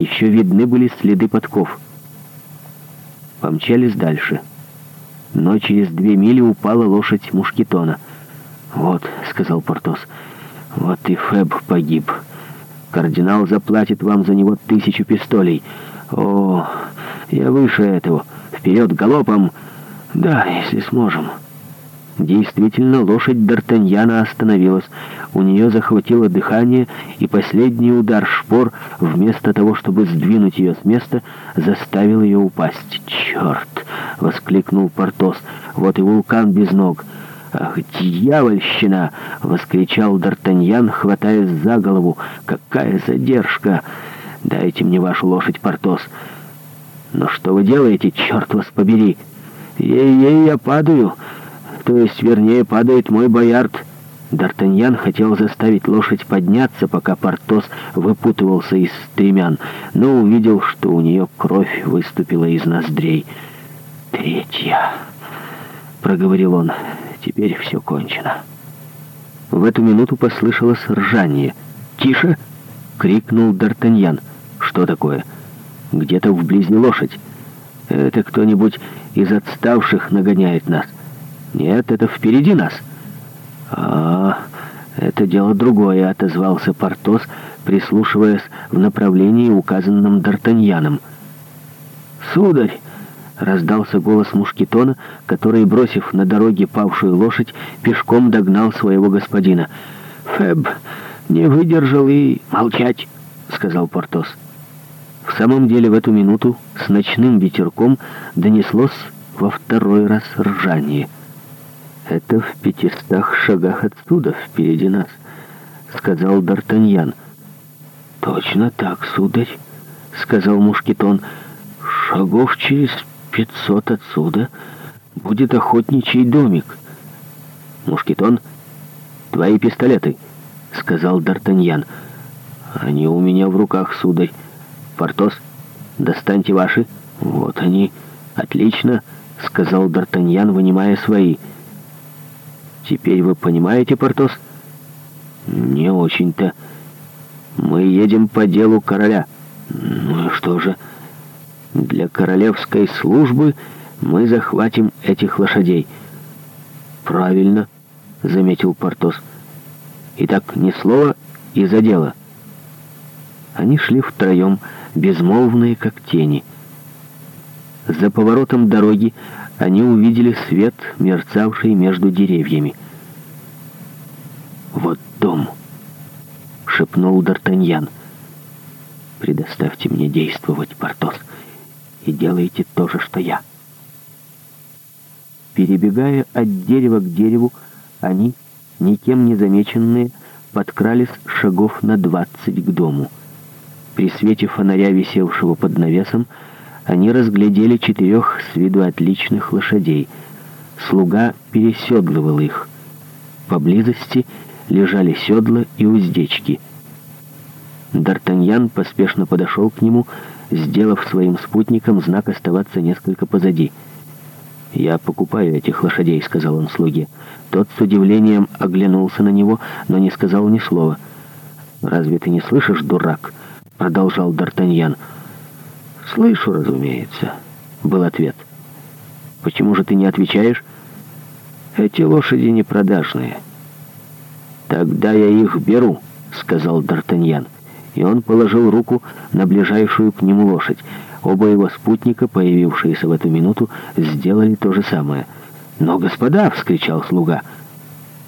Еще видны были следы подков. Помчались дальше. Но через две мили упала лошадь Мушкетона. «Вот», — сказал Портос, — «вот и Феб погиб. Кардинал заплатит вам за него тысячу пистолей. О, я выше этого. Вперед галопом! Да, если сможем». Действительно, лошадь Д'Артаньяна остановилась. У нее захватило дыхание, и последний удар шпор, вместо того, чтобы сдвинуть ее с места, заставил ее упасть. «Черт!» — воскликнул Портос. «Вот и вулкан без ног!» «Ах, дьявольщина!» — воскричал Д'Артаньян, хватаясь за голову. «Какая задержка! Дайте мне вашу лошадь, Портос!» «Но что вы делаете, черт вас побери!» «Ей-ей, я падаю!» то есть, вернее, падает мой боярд». Д'Артаньян хотел заставить лошадь подняться, пока Портос выпутывался из стремян, но увидел, что у нее кровь выступила из ноздрей. «Третья!» — проговорил он. «Теперь все кончено». В эту минуту послышалось ржание. «Тише!» — крикнул Д'Артаньян. «Что такое?» «Где-то вблизи лошадь. Это кто-нибудь из отставших нагоняет нас». «Нет, это впереди нас». «А, это дело другое», — отозвался Портос, прислушиваясь в направлении, указанном Д'Артаньяном. «Сударь!» — раздался голос Мушкетона, который, бросив на дороге павшую лошадь, пешком догнал своего господина. «Феб не выдержал и... молчать!» — сказал Портос. В самом деле в эту минуту с ночным ветерком донеслось во второй раз ржание — «Это в пятистах шагах отсюда, впереди нас», — сказал Д'Артаньян. «Точно так, сударь», — сказал Мушкетон. «Шагов через пятьсот отсюда будет охотничий домик». «Мушкетон, твои пистолеты», — сказал Д'Артаньян. «Они у меня в руках, сударь. Портос, достаньте ваши. Вот они. Отлично», — сказал Д'Артаньян, вынимая свои «Пистолеты». Теперь вы понимаете, Портос? Не очень-то. Мы едем по делу короля. Ну и что же? Для королевской службы мы захватим этих лошадей. Правильно, заметил Портос. Итак, ни слова и за дело. Они шли втроем, безмолвные, как тени. За поворотом дороги они увидели свет, мерцавший между деревьями. «Вот дом!» — шепнул Д'Артаньян. «Предоставьте мне действовать, Портос, и делайте то же, что я». Перебегая от дерева к дереву, они, никем не замеченные, подкрались шагов на двадцать к дому. При свете фонаря, висевшего под навесом, — они разглядели четырех с виду отличных лошадей. Слуга переседлывал их. Поблизости лежали седла и уздечки. Д'Артаньян поспешно подошел к нему, сделав своим спутникам знак оставаться несколько позади. «Я покупаю этих лошадей», — сказал он слуге. Тот с удивлением оглянулся на него, но не сказал ни слова. «Разве ты не слышишь, дурак?» — продолжал Д'Артаньян. «Д'Артаньян». «Слышу, разумеется», — был ответ. «Почему же ты не отвечаешь?» «Эти лошади непродажные. «Тогда я их беру», — сказал Д'Артаньян. И он положил руку на ближайшую к нему лошадь. Оба его спутника, появившиеся в эту минуту, сделали то же самое. «Но, господа!» — вскричал слуга.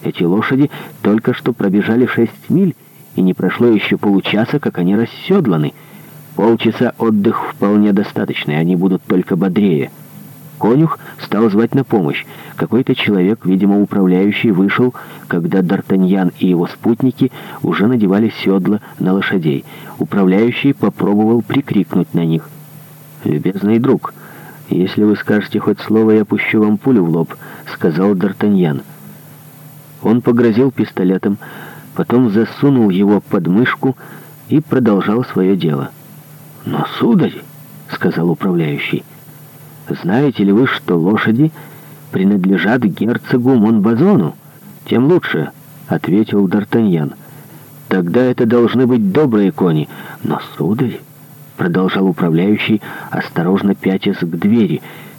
«Эти лошади только что пробежали шесть миль, и не прошло еще получаса, как они расседланы». Полчаса отдых вполне достаточно, и они будут только бодрее. Конюх стал звать на помощь. Какой-то человек, видимо, управляющий, вышел, когда Д'Артаньян и его спутники уже надевали седла на лошадей. Управляющий попробовал прикрикнуть на них. «Любезный друг, если вы скажете хоть слово, я пущу вам пулю в лоб», — сказал Д'Артаньян. Он погрозил пистолетом, потом засунул его под мышку и продолжал свое дело. Но, сударь, — сказал управляющий, — знаете ли вы, что лошади принадлежат герцогу Монбазону? Тем лучше, — ответил Д'Артаньян. Тогда это должны быть добрые кони. Но, сударь, — продолжал управляющий, осторожно пятясь к двери, —